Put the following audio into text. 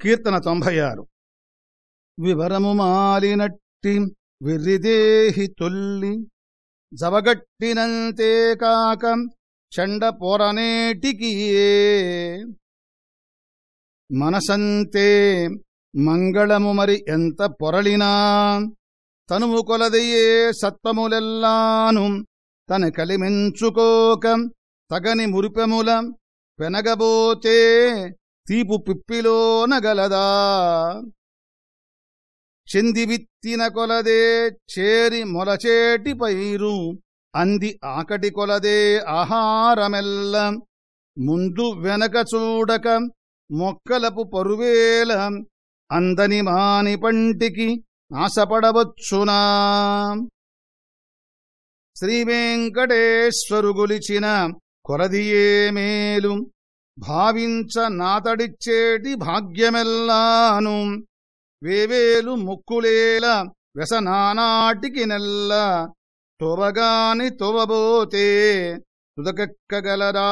కీర్తన తొంభై ఆరు వివరము మాలినట్టి విర్రిదేహి తొల్లి జవగట్టినంతే కాక చండ పొరనేటికి మనసంతే మంగళము మరి ఎంత పొరలినా తనుము కొలదయ్యే సత్వములెల్లాను తన కలిమించుకోక తగని మురిపెముల పెనగబోతే తీపు పిప్పిలోన గలదా. చెందివిత్తిన కొలదే చేరి మొలచేటి పైరు. అంది ఆకటి కొలదే ఆహారమెల్ల. ముందు వెనక చూడక మొక్కలపు పరువేల. అందని మాని పంటికి ఆశపడవచ్చునా. శ్రీవేంకటేశ్వరు గులిచిన కొలదియే మేలు. భావించ నాతడిచ్చేటి భాగ్యమెల్లాను. వేవేలు ముక్కులేల వ్యసనానాటికి నెల్ల. తొవగాని తొవబోతే తుదకెక్కగలరా?